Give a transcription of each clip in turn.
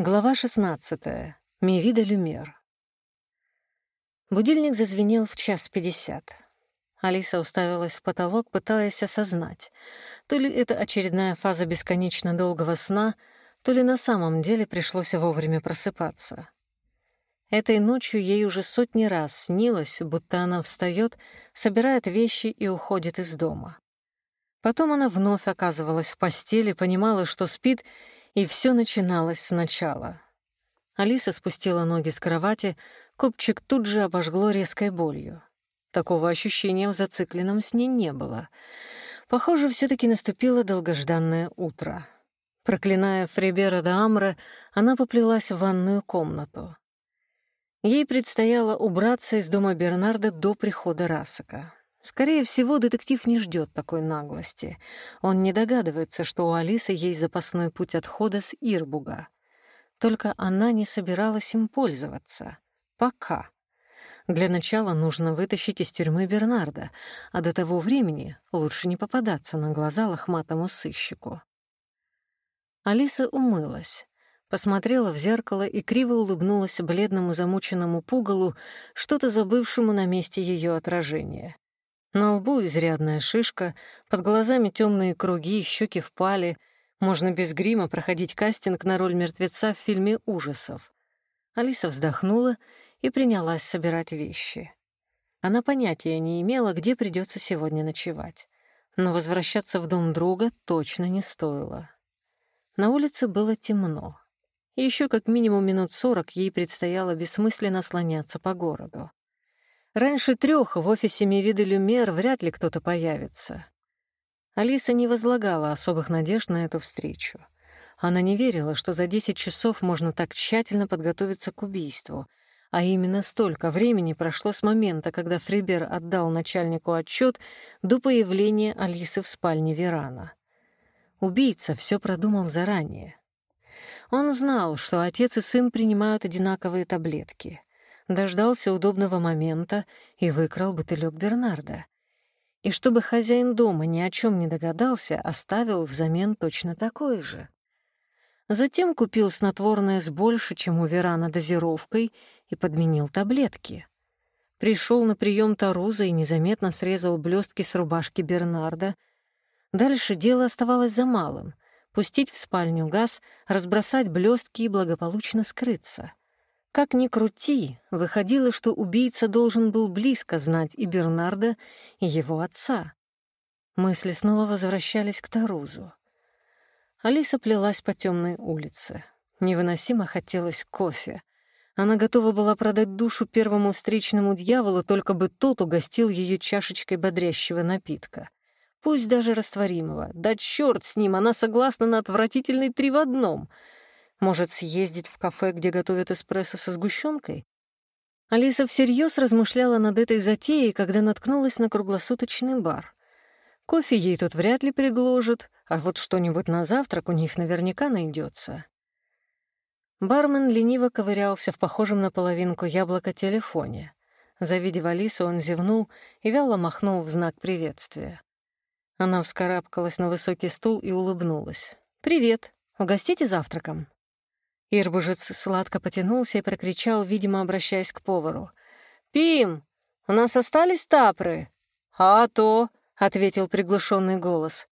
Глава 16. Мивида Люмер. Будильник зазвенел в час пятьдесят. Алиса уставилась в потолок, пытаясь осознать, то ли это очередная фаза бесконечно долгого сна, то ли на самом деле пришлось вовремя просыпаться. Этой ночью ей уже сотни раз снилось, будто она встает, собирает вещи и уходит из дома. Потом она вновь оказывалась в постели, понимала, что спит, и все начиналось сначала. Алиса спустила ноги с кровати, копчик тут же обожгло резкой болью. Такого ощущения в зацикленном сне не было. Похоже, все таки наступило долгожданное утро. Проклиная Фрибера де Амре, она поплелась в ванную комнату. Ей предстояло убраться из дома Бернарда до прихода Расака. Скорее всего, детектив не ждет такой наглости. Он не догадывается, что у Алисы есть запасной путь отхода с Ирбуга. Только она не собиралась им пользоваться. Пока. Для начала нужно вытащить из тюрьмы Бернарда, а до того времени лучше не попадаться на глаза лохматому сыщику. Алиса умылась. Посмотрела в зеркало и криво улыбнулась бледному замученному пугалу, что-то забывшему на месте ее отражения. На лбу изрядная шишка, под глазами темные круги, щеки впали. Можно без грима проходить кастинг на роль мертвеца в фильме ужасов. Алиса вздохнула и принялась собирать вещи. Она понятия не имела, где придется сегодня ночевать. Но возвращаться в дом друга точно не стоило. На улице было темно. Еще как минимум минут сорок ей предстояло бессмысленно слоняться по городу. Раньше трех в офисе Мивиды Люмер вряд ли кто-то появится. Алиса не возлагала особых надежд на эту встречу. Она не верила, что за десять часов можно так тщательно подготовиться к убийству, а именно столько времени прошло с момента, когда Фрибер отдал начальнику отчет до появления Алисы в спальне Верана. Убийца все продумал заранее. Он знал, что отец и сын принимают одинаковые таблетки дождался удобного момента и выкрал бутылек Бернарда. И чтобы хозяин дома ни о чем не догадался, оставил взамен точно такой же. Затем купил снотворное с больше, чем у Верана, дозировкой и подменил таблетки. Пришел на прием Таруза и незаметно срезал блестки с рубашки Бернарда. Дальше дело оставалось за малым — пустить в спальню газ, разбросать блестки и благополучно скрыться. Как ни крути, выходило, что убийца должен был близко знать и Бернарда, и его отца. Мысли снова возвращались к Тарузу. Алиса плелась по темной улице. Невыносимо хотелось кофе. Она готова была продать душу первому встречному дьяволу, только бы тот угостил ее чашечкой бодрящего напитка. Пусть даже растворимого. Да черт с ним, она согласна на отвратительный три в одном — может, съездить в кафе, где готовят эспрессо со сгущенкой? Алиса всерьез размышляла над этой затеей, когда наткнулась на круглосуточный бар. Кофе ей тут вряд ли предложат, а вот что-нибудь на завтрак у них наверняка найдется. Бармен лениво ковырялся в похожем на половинку яблока телефоне. Завидев Алису, он зевнул и вяло махнул в знак приветствия. Она вскарабкалась на высокий стул и улыбнулась. «Привет. Угостите завтраком?» Ирбужец сладко потянулся и прокричал, видимо, обращаясь к повару. «Пим, у нас остались тапры?» «А то», — ответил приглушенный голос.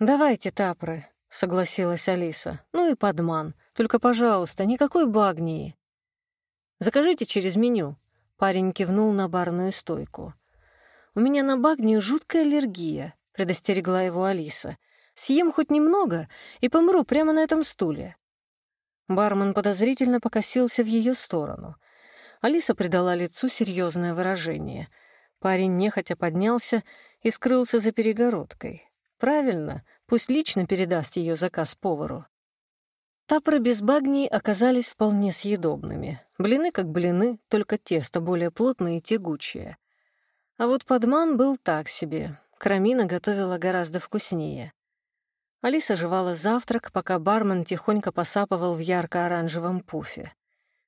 «Давайте тапры», — согласилась Алиса. «Ну и подман. Только, пожалуйста, никакой багнии». «Закажите через меню», — парень кивнул на барную стойку. «У меня на багнию жуткая аллергия», — предостерегла его Алиса. «Съем хоть немного и помру прямо на этом стуле». Бармен подозрительно покосился в ее сторону. Алиса придала лицу серьезное выражение. Парень нехотя поднялся и скрылся за перегородкой. Правильно, пусть лично передаст ее заказ повару. Тапры без багнии оказались вполне съедобными. Блины как блины, только тесто более плотное и тягучее. А вот подман был так себе. Крамина готовила гораздо вкуснее. Алиса жевала завтрак, пока бармен тихонько посапывал в ярко-оранжевом пуфе.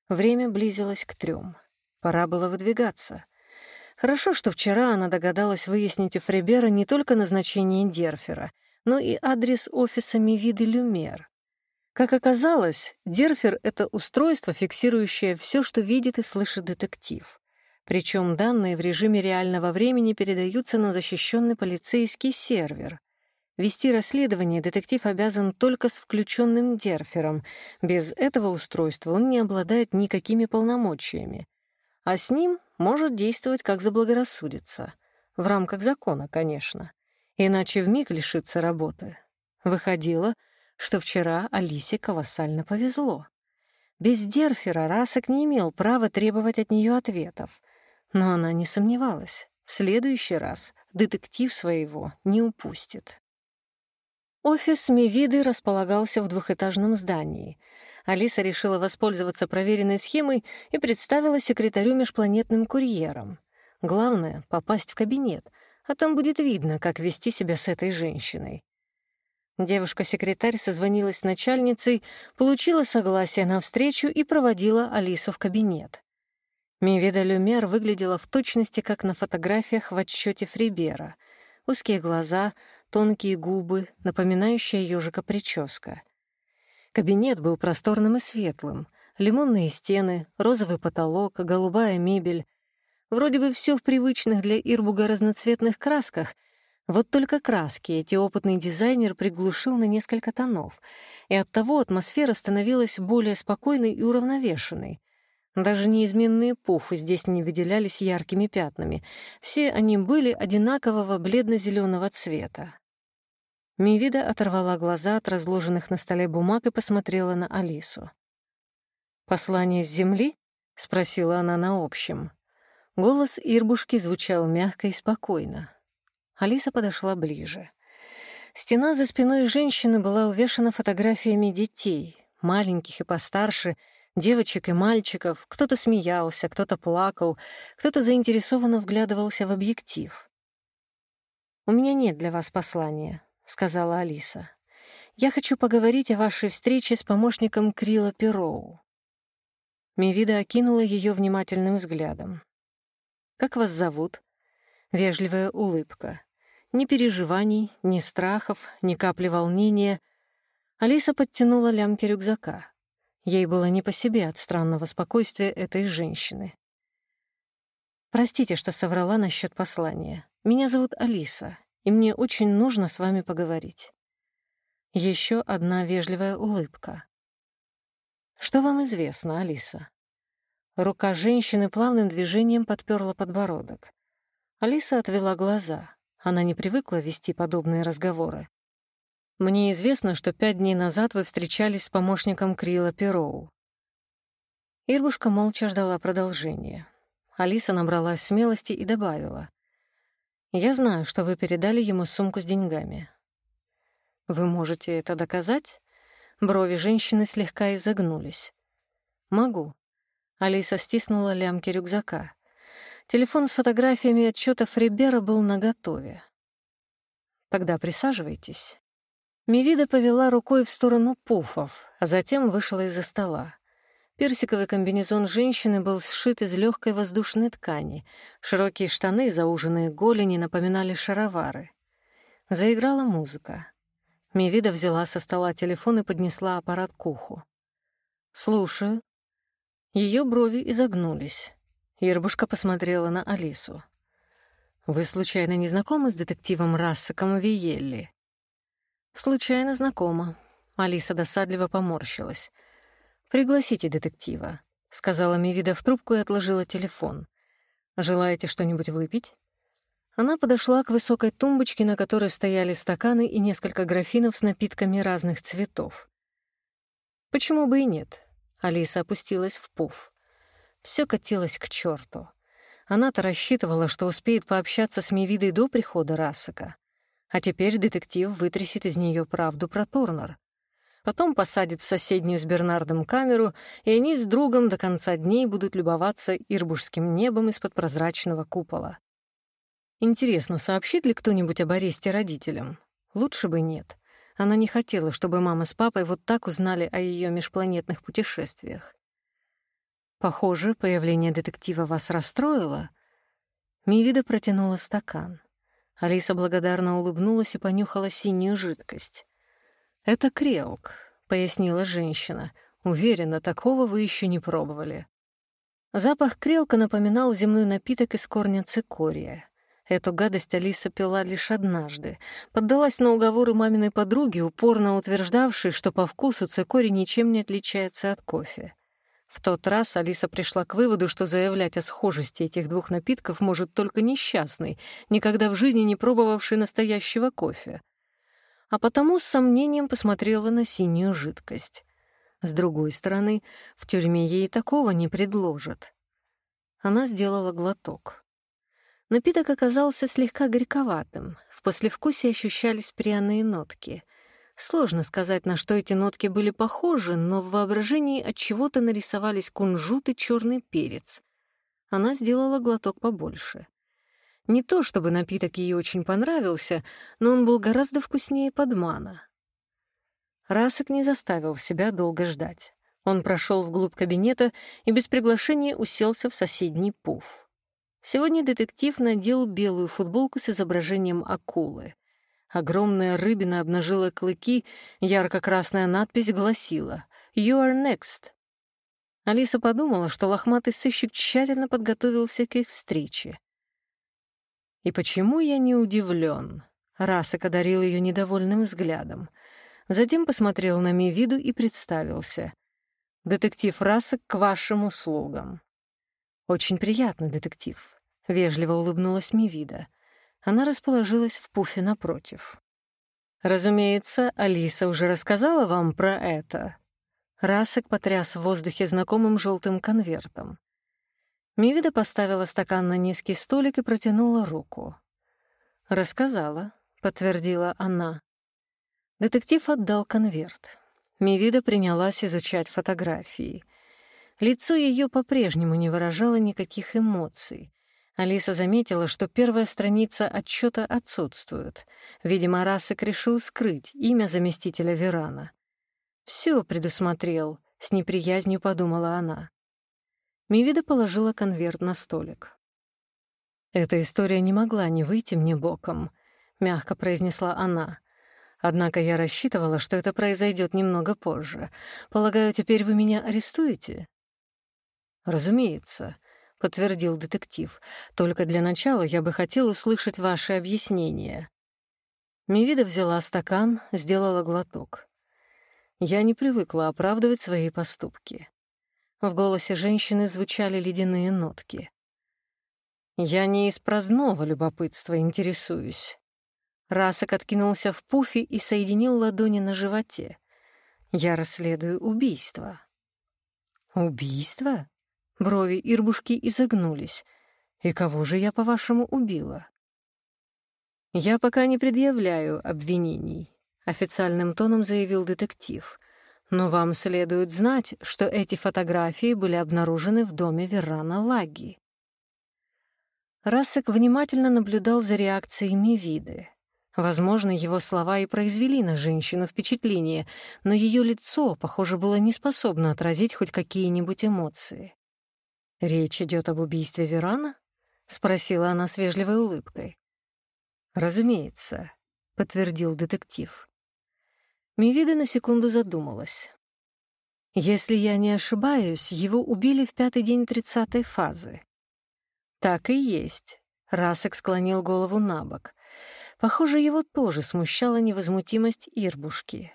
Время близилось к трем. Пора было выдвигаться. Хорошо, что вчера она догадалась выяснить у Фрибера не только назначение Дерфера, но и адрес офиса Мивиды Люмер. Как оказалось, Дерфер — это устройство, фиксирующее все, что видит и слышит детектив. Причем данные в режиме реального времени передаются на защищенный полицейский сервер. Вести расследование детектив обязан только с включенным Дерфером. Без этого устройства он не обладает никакими полномочиями. А с ним может действовать как заблагорассудится. В рамках закона, конечно. Иначе вмиг лишится работы. Выходило — что вчера Алисе колоссально повезло. Без Дерфера Расок не имел права требовать от нее ответов. Но она не сомневалась. В следующий раз детектив своего не упустит. Офис Мивиды располагался в двухэтажном здании. Алиса решила воспользоваться проверенной схемой и представила секретарю межпланетным курьером. Главное — попасть в кабинет, а там будет видно, как вести себя с этой женщиной. Девушка-секретарь созвонилась с начальницей, получила согласие на встречу и проводила Алису в кабинет. Мивида Люмер выглядела в точности, как на фотографиях в отчете Фрибера. Узкие глаза, тонкие губы, напоминающая ежика прическа. Кабинет был просторным и светлым. Лимонные стены, розовый потолок, голубая мебель. Вроде бы все в привычных для Ирбуга разноцветных красках — вот только краски эти опытный дизайнер приглушил на несколько тонов, и оттого атмосфера становилась более спокойной и уравновешенной. Даже неизменные пуфы здесь не выделялись яркими пятнами. Все они были одинакового бледно-зеленого цвета. Мивида оторвала глаза от разложенных на столе бумаг и посмотрела на Алису. «Послание с земли?» — спросила она на общем. Голос Ирбушки звучал мягко и спокойно. Алиса подошла ближе. Стена за спиной женщины была увешана фотографиями детей, маленьких и постарше, девочек и мальчиков. Кто-то смеялся, кто-то плакал, кто-то заинтересованно вглядывался в объектив. «У меня нет для вас послания», — сказала Алиса. «Я хочу поговорить о вашей встрече с помощником Крила Пероу». Мивида окинула ее внимательным взглядом. «Как вас зовут?» Вежливая улыбка. Ни переживаний, ни страхов, ни капли волнения. Алиса подтянула лямки рюкзака. Ей было не по себе от странного спокойствия этой женщины. «Простите, что соврала насчет послания. Меня зовут Алиса, и мне очень нужно с вами поговорить». Еще одна вежливая улыбка. «Что вам известно, Алиса?» Рука женщины плавным движением подперла подбородок. Алиса отвела глаза. Она не привыкла вести подобные разговоры. «Мне известно, что пять дней назад вы встречались с помощником Крила Пероу». Ирбушка молча ждала продолжения. Алиса набралась смелости и добавила. «Я знаю, что вы передали ему сумку с деньгами». «Вы можете это доказать?» Брови женщины слегка изогнулись. «Могу». Алиса стиснула лямки рюкзака. Телефон с фотографиями отчетов Рибера был наготове. «Тогда присаживайтесь». Мивида повела рукой в сторону пуфов, а затем вышла из-за стола. Персиковый комбинезон женщины был сшит из легкой воздушной ткани. Широкие штаны, зауженные голени, напоминали шаровары. Заиграла музыка. Мивида взяла со стола телефон и поднесла аппарат к уху. «Слушаю». Ее брови изогнулись. Ирбушка посмотрела на Алису. «Вы случайно не знакомы с детективом Рассаком Виелли?» «Случайно знакома». Алиса досадливо поморщилась. «Пригласите детектива», — сказала Мивида в трубку и отложила телефон. «Желаете что-нибудь выпить?» Она подошла к высокой тумбочке, на которой стояли стаканы и несколько графинов с напитками разных цветов. «Почему бы и нет?» Алиса опустилась в пуф. Все катилось к черту. Она-то рассчитывала, что успеет пообщаться с Мивидой до прихода Рассака. А теперь детектив вытрясет из нее правду про Турнер. Потом посадит в соседнюю с Бернардом камеру, и они с другом до конца дней будут любоваться ирбушским небом из-под прозрачного купола. Интересно, сообщит ли кто-нибудь об аресте родителям? Лучше бы нет. Она не хотела, чтобы мама с папой вот так узнали о ее межпланетных путешествиях. Похоже, появление детектива вас расстроило. Мивида протянула стакан. Алиса благодарно улыбнулась и понюхала синюю жидкость. Это крелк. — пояснила женщина. «Уверена, такого вы еще не пробовали». Запах крелка напоминал земной напиток из корня цикория. Эту гадость Алиса пила лишь однажды. Поддалась на уговоры маминой подруги, упорно утверждавшей, что по вкусу цикорий ничем не отличается от кофе. В тот раз Алиса пришла к выводу, что заявлять о схожести этих двух напитков может только несчастный, никогда в жизни не пробовавший настоящего кофе. А потому с сомнением посмотрела на синюю жидкость. С другой стороны, в тюрьме ей такого не предложат. Она сделала глоток. Напиток оказался слегка горьковатым. В послевкусии ощущались пряные нотки. Сложно сказать, на что эти нотки были похожи, но в воображении от чего-то нарисовались кунжут и черный перец. Она сделала глоток побольше. Не то чтобы напиток ей очень понравился, но он был гораздо вкуснее подмана. Расок не заставил себя долго ждать. Он прошел вглубь кабинета и без приглашения уселся в соседний пуф. Сегодня детектив надел белую футболку с изображением акулы. Огромная рыбина обнажила клыки, ярко-красная надпись гласила «You are next». Алиса подумала, что лохматый сыщик тщательно подготовился к их встрече. «И почему я не удивлен?» Расок одарил ее недовольным взглядом. Затем посмотрел на Мивиду и представился. «Детектив Расок к вашим услугам». «Очень приятно, детектив», — вежливо улыбнулась Мивида. Она расположилась в пуфе напротив. «Разумеется, Алиса уже рассказала вам про это». Расок потряс в воздухе знакомым желтым конвертом. Мивида поставила стакан на низкий столик и протянула руку. «Рассказала», — подтвердила она. Детектив отдал конверт. Мивида принялась изучать фотографии. Лицо ее по-прежнему не выражало никаких эмоций. Алиса заметила, что первая страница отчета отсутствует. Видимо, Расик решил скрыть имя заместителя Верана. Все предусмотрел, с неприязнью подумала она. Мивида положила конверт на столик. «Эта история не могла не выйти мне боком», — мягко произнесла она. «Однако я рассчитывала, что это произойдет немного позже. Полагаю, теперь вы меня арестуете?» «Разумеется», подтвердил детектив. «Только для начала я бы хотел услышать ваши объяснения». Мивида взяла стакан, сделала глоток. Я не привыкла оправдывать свои поступки. В голосе женщины звучали ледяные нотки. «Я не из праздного любопытства интересуюсь». Расок откинулся в пуфе и соединил ладони на животе. «Я расследую убийство». «Убийство?» Брови Ирбушки изогнулись. «И кого же я, по-вашему, убила?» «Я пока не предъявляю обвинений», — официальным тоном заявил детектив. «Но вам следует знать, что эти фотографии были обнаружены в доме Верана Лаги». Рассек внимательно наблюдал за реакциями виды. Возможно, его слова и произвели на женщину впечатление, но ее лицо, похоже, было не способно отразить хоть какие-нибудь эмоции. «Речь идет об убийстве Верана?» — спросила она с вежливой улыбкой. «Разумеется», — подтвердил детектив. Мивида на секунду задумалась. «Если я не ошибаюсь, его убили в пятый день тридцатой фазы». «Так и есть», — Расек склонил голову на бок. Похоже, его тоже смущала невозмутимость Ирбушки.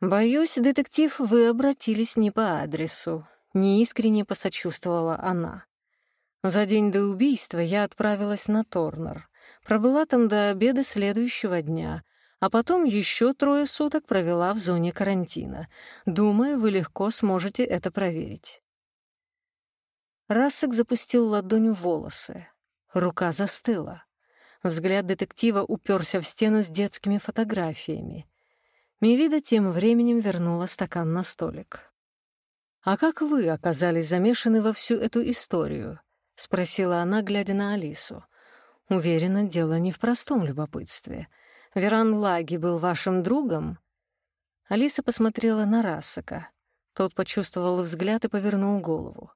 «Боюсь, детектив, вы обратились не по адресу», неискренне посочувствовала она. За день до убийства я отправилась на Торнер. Пробыла там до обеда следующего дня, а потом еще трое суток провела в зоне карантина. Думаю, вы легко сможете это проверить. Рассек запустил ладонь в волосы. Рука застыла. Взгляд детектива уперся в стену с детскими фотографиями. Мивида тем временем вернула стакан на столик. «А как вы оказались замешаны во всю эту историю?» — спросила она, глядя на Алису. «Уверена, дело не в простом любопытстве. Веран Лаги был вашим другом?» Алиса посмотрела на Рассака. Тот почувствовал взгляд и повернул голову.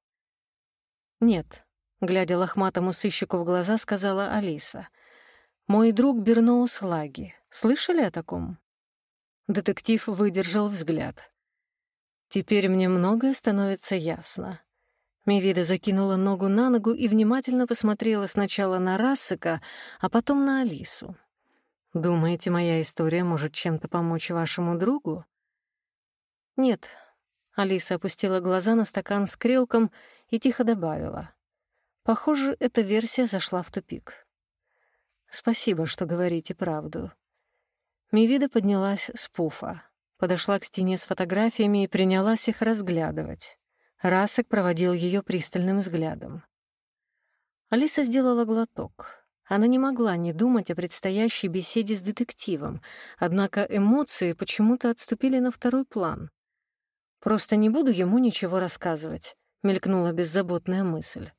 «Нет», — глядя лохматому сыщику в глаза, сказала Алиса. «Мой друг Берноус Лаги. Слышали о таком?» Детектив выдержал взгляд. «Теперь мне многое становится ясно». Мивида закинула ногу на ногу и внимательно посмотрела сначала на Рассека, а потом на Алису. «Думаете, моя история может чем-то помочь вашему другу?» «Нет». Алиса опустила глаза на стакан с крелком и тихо добавила. «Похоже, эта версия зашла в тупик». «Спасибо, что говорите правду». Мивида поднялась с пуфа, подошла к стене с фотографиями и принялась их разглядывать. Расок проводил ее пристальным взглядом. Алиса сделала глоток. Она не могла не думать о предстоящей беседе с детективом, однако эмоции почему-то отступили на второй план. «Просто не буду ему ничего рассказывать», — мелькнула беззаботная мысль.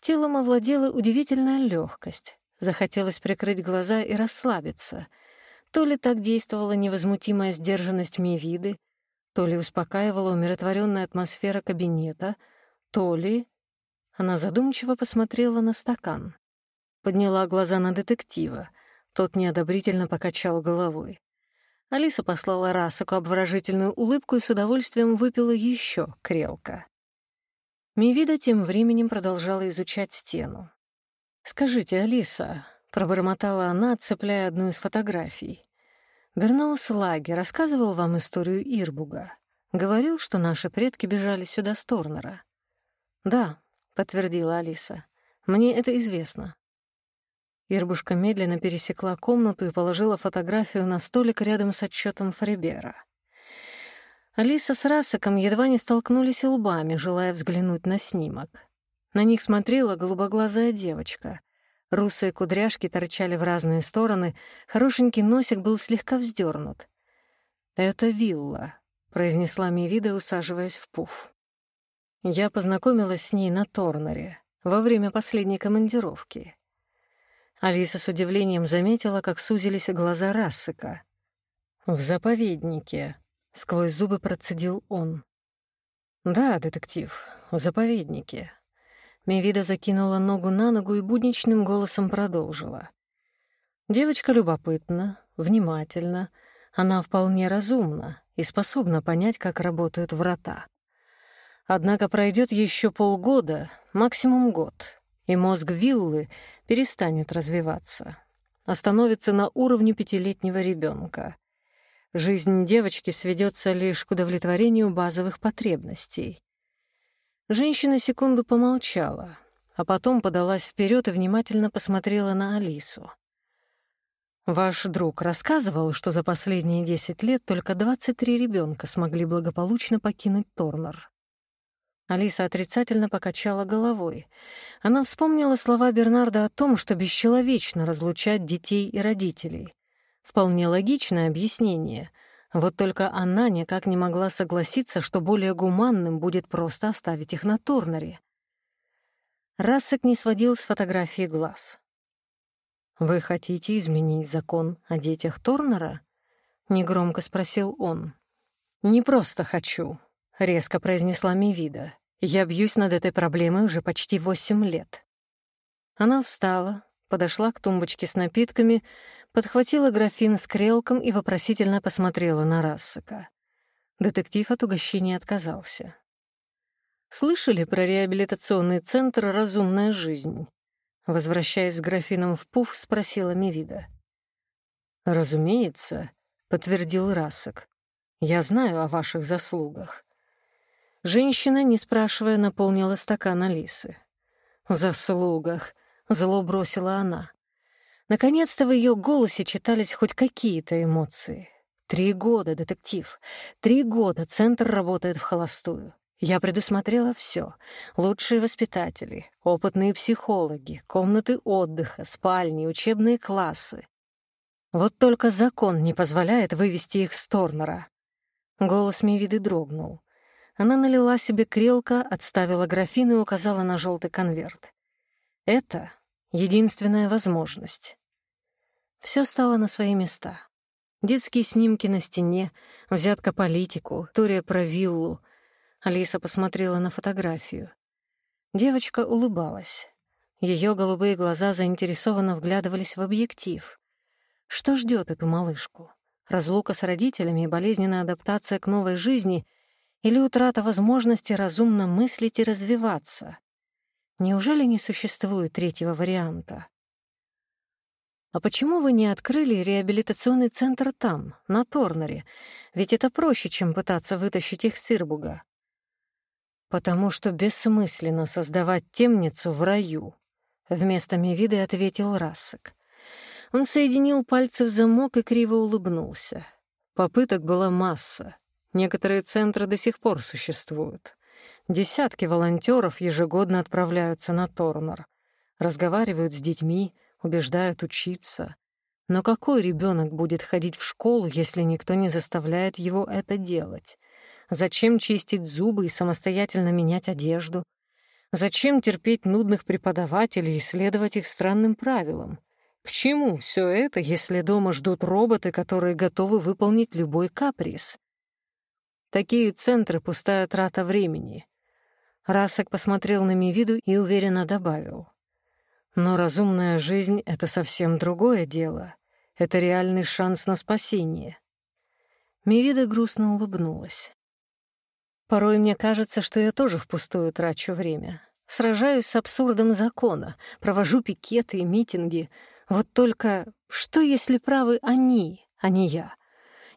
Телом овладела удивительная легкость. Захотелось прикрыть глаза и расслабиться — то ли так действовала невозмутимая сдержанность Мивиды, то ли успокаивала умиротворенная атмосфера кабинета, то ли... Она задумчиво посмотрела на стакан. Подняла глаза на детектива. Тот неодобрительно покачал головой. Алиса послала Расаку обворожительную улыбку и с удовольствием выпила еще крелка. Мивида тем временем продолжала изучать стену. «Скажите, Алиса, — пробормотала она, цепляя одну из фотографий. «Берноус Лаги рассказывал вам историю Ирбуга. Говорил, что наши предки бежали сюда с Торнера». «Да», — подтвердила Алиса. «Мне это известно». Ирбушка медленно пересекла комнату и положила фотографию на столик рядом с отчетом Фрибера. Алиса с Расаком едва не столкнулись лбами, желая взглянуть на снимок. На них смотрела голубоглазая девочка. Русые кудряшки торчали в разные стороны, хорошенький носик был слегка вздернут. «Это вилла», — произнесла Мивида, усаживаясь в пуф. Я познакомилась с ней на Торнере во время последней командировки. Алиса с удивлением заметила, как сузились глаза Рассыка. «В заповеднике», — сквозь зубы процедил он. «Да, детектив, в заповеднике. Мивида закинула ногу на ногу и будничным голосом продолжила. Девочка любопытна, внимательна, она вполне разумна и способна понять, как работают врата. Однако пройдет еще полгода, максимум год, и мозг виллы перестанет развиваться, остановится на уровне пятилетнего ребенка. Жизнь девочки сведется лишь к удовлетворению базовых потребностей. Женщина секунду помолчала, а потом подалась вперед и внимательно посмотрела на Алису. «Ваш друг рассказывал, что за последние десять лет только 23 ребенка смогли благополучно покинуть Торнер». Алиса отрицательно покачала головой. Она вспомнила слова Бернарда о том, что бесчеловечно разлучать детей и родителей. Вполне логичное объяснение — вот только она никак не могла согласиться, что более гуманным будет просто оставить их на Торнере. Рассек не сводил с фотографии глаз. «Вы хотите изменить закон о детях Торнера?» — негромко спросил он. «Не просто хочу», — резко произнесла Мивида. «Я бьюсь над этой проблемой уже почти восемь лет». Она встала, подошла к тумбочке с напитками, подхватила графин с крелком и вопросительно посмотрела на Рассека. Детектив от угощения отказался. «Слышали про реабилитационный центр «Разумная жизнь»?» Возвращаясь с графином в пуф, спросила Мивида. «Разумеется», — подтвердил Рассек. «Я знаю о ваших заслугах». Женщина, не спрашивая, наполнила стакан Алисы. «Заслугах», Зло бросила она. Наконец-то в ее голосе читались хоть какие-то эмоции. Три года, детектив. Три года центр работает в холостую. Я предусмотрела все: Лучшие воспитатели, опытные психологи, комнаты отдыха, спальни, учебные классы. Вот только закон не позволяет вывести их с Торнера. Голос Мивиды дрогнул. Она налила себе крелка, отставила графин и указала на желтый конверт. Это Единственная возможность. Все стало на свои места. Детские снимки на стене, взятка политику, история про виллу. Алиса посмотрела на фотографию. Девочка улыбалась. Ее голубые глаза заинтересованно вглядывались в объектив. Что ждет эту малышку? разлука с родителями и болезненная адаптация к новой жизни или утрата возможности разумно мыслить и развиваться? Неужели не существует третьего варианта? «А почему вы не открыли реабилитационный центр там, на Торнере? Ведь это проще, чем пытаться вытащить их с Ирбуга». «Потому что бессмысленно создавать темницу в раю», — вместо Мевиды ответил Рассек. Он соединил пальцы в замок и криво улыбнулся. Попыток была масса. Некоторые центры до сих пор существуют. Десятки волонтеров ежегодно отправляются на Торнер. Разговаривают с детьми, убеждают учиться. Но какой ребенок будет ходить в школу, если никто не заставляет его это делать? Зачем чистить зубы и самостоятельно менять одежду? Зачем терпеть нудных преподавателей и следовать их странным правилам? К чему все это, если дома ждут роботы, которые готовы выполнить любой каприз? Такие центры — пустая трата времени. Расок посмотрел на Мивиду и уверенно добавил. Но разумная жизнь — это совсем другое дело. Это реальный шанс на спасение. Мивида грустно улыбнулась. Порой мне кажется, что я тоже впустую трачу время. Сражаюсь с абсурдом закона, провожу пикеты и митинги. Вот только что, если правы они, а не я?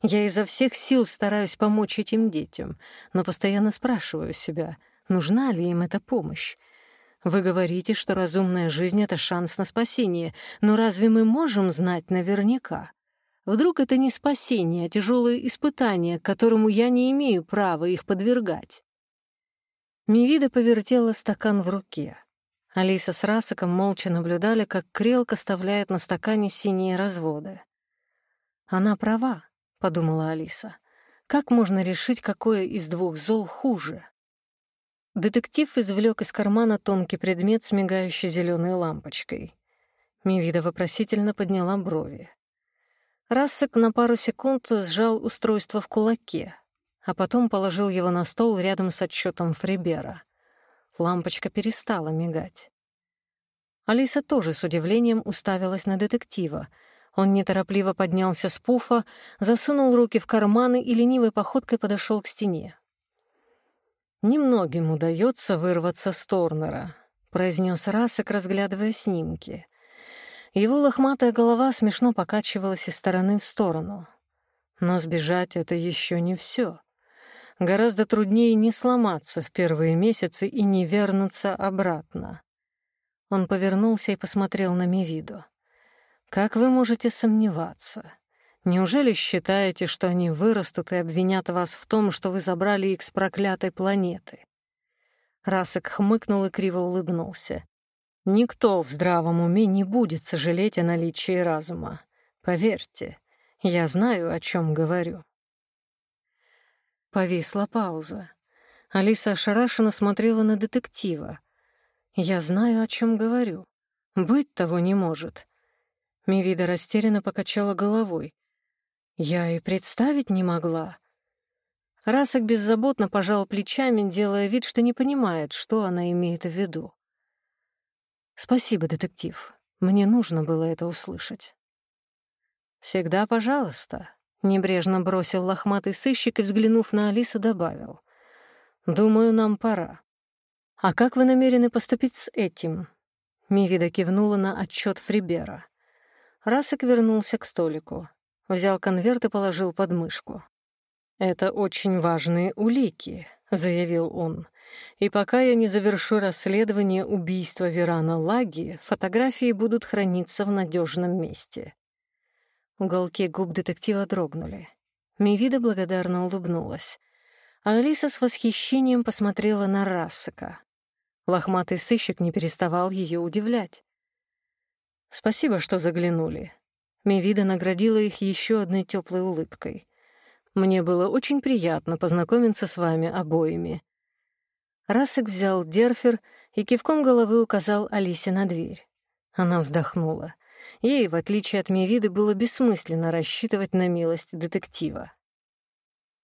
Я изо всех сил стараюсь помочь этим детям, но постоянно спрашиваю себя, нужна ли им эта помощь. Вы говорите, что разумная жизнь — это шанс на спасение, но разве мы можем знать наверняка? Вдруг это не спасение, а тяжелое испытание, к которому я не имею права их подвергать? Мивида повертела стакан в руке. Алиса с Расаком молча наблюдали, как Крелка оставляет на стакане синие разводы. «Она права», — подумала Алиса. «Как можно решить, какое из двух зол хуже?» Детектив извлек из кармана тонкий предмет с мигающей зеленой лампочкой. Мивида вопросительно подняла брови. Рассек на пару секунд сжал устройство в кулаке, а потом положил его на стол рядом с отчетом Фрибера. Лампочка перестала мигать. Алиса тоже с удивлением уставилась на детектива. Он неторопливо поднялся с пуфа, засунул руки в карманы и ленивой походкой подошел к стене. «Немногим удается вырваться с Торнера», — произнес Расек, разглядывая снимки. Его лохматая голова смешно покачивалась из стороны в сторону. Но сбежать — это еще не все. Гораздо труднее не сломаться в первые месяцы и не вернуться обратно. Он повернулся и посмотрел на Мивиду. «Как вы можете сомневаться? Неужели считаете, что они вырастут и обвинят вас в том, что вы забрали их с проклятой планеты?» Расок хмыкнул и криво улыбнулся. «Никто в здравом уме не будет сожалеть о наличии разума. Поверьте, я знаю, о чем говорю». Повисла пауза. Алиса ошарашенно смотрела на детектива. «Я знаю, о чем говорю. Быть того не может». Мивида растерянно покачала головой. Я и представить не могла. Расок беззаботно пожал плечами, делая вид, что не понимает, что она имеет в виду. «Спасибо, детектив. Мне нужно было это услышать». «Всегда пожалуйста», — небрежно бросил лохматый сыщик и, взглянув на Алису, добавил. «Думаю, нам пора». «А как вы намерены поступить с этим?» Мивида кивнула на отчет Фрибера. Расок вернулся к столику. Взял конверт и положил под мышку. «Это очень важные улики», — заявил он. «И пока я не завершу расследование убийства Верана Лаги, фотографии будут храниться в надежном месте». Уголки губ детектива дрогнули. Мивида благодарно улыбнулась. А Алиса с восхищением посмотрела на Рассека. Лохматый сыщик не переставал ее удивлять. «Спасибо, что заглянули. Мевида наградила их еще одной теплой улыбкой. «Мне было очень приятно познакомиться с вами обоими». Расик взял Дерфер и кивком головы указал Алисе на дверь. Она вздохнула. Ей, в отличие от Мевиды, было бессмысленно рассчитывать на милость детектива.